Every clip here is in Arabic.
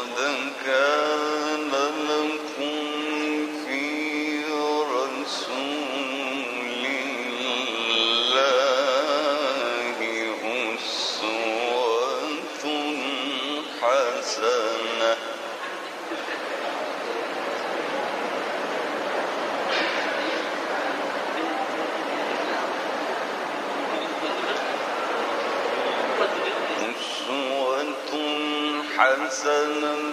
قد كان حسنة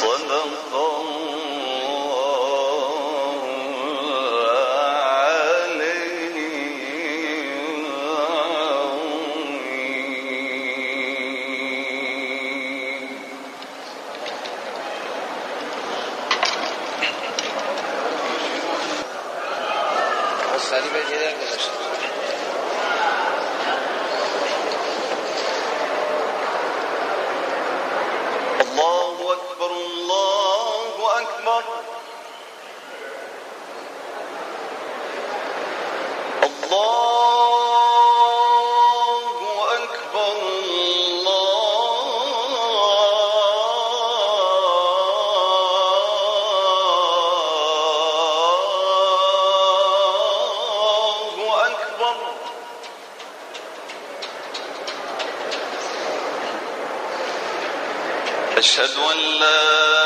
صدق الله أشهد أن لا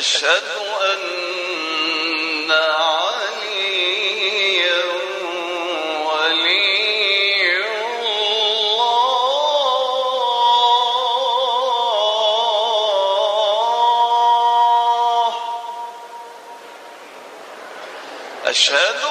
أشهد أن عليا ولي الله. أشهد